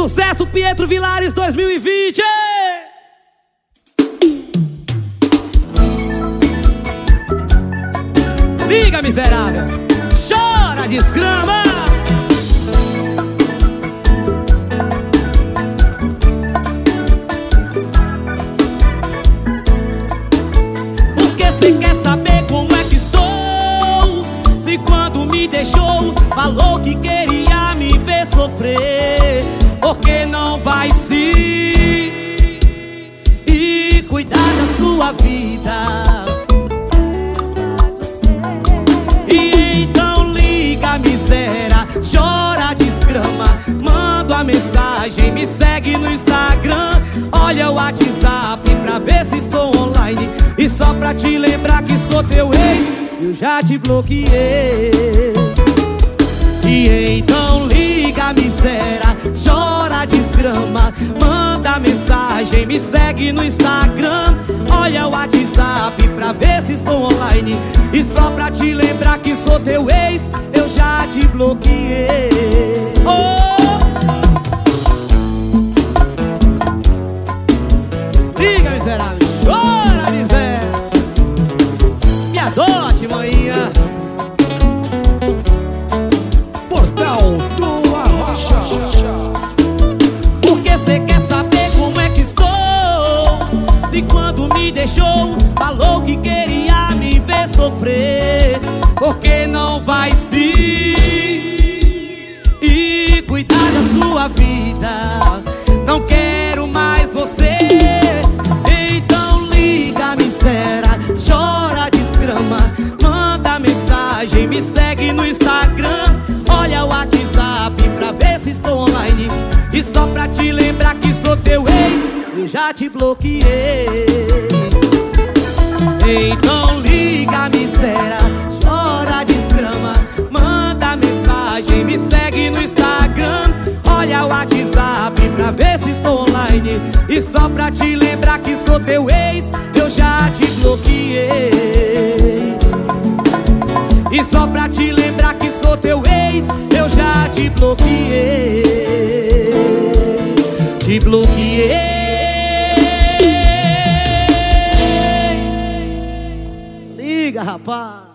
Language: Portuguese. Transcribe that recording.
Sucesso Pietro Vilares 2020! Liga, miserável! Chora, desgrama! Porque cê quer saber como é que estou? Se quando me deixou, falou que queria me ver sofrer. Sua vida. E então liga, miséria, chora, desgrama. Manda uma mensagem, me segue no Instagram. Olha o WhatsApp pra ver se estou online. E só pra te lembrar que sou teu ex, eu já te bloqueei. E então liga, miséria, chora, desgrama. Manda mensagem, me segue no Instagram. Se estou online. E só pra te lembrar que sou teu ex, eu já te bloqueei. Oh! Liga, miserável, chora, miséria. Me adote, manhã. Portal do Arrocha. Porque cê quer me deixou Falou que queria me ver sofrer Porque não vai se E cuidar da sua vida. Não quero mais você Então liga, miséria Chora, desgrama Manda mensagem, me segue no Instagram Olha o WhatsApp pra ver se estou online E só pra te lembrar que sou teu ex Eu já te bloqueei WhatsApp pra ver se estou online E só pra te lembrar que sou teu ex Eu já te bloqueei e só pra te lembrar que sou teu ex, eu já te bloqueei. Te bloqueei. Liga, rapaz.